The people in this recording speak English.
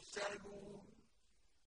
المرسلون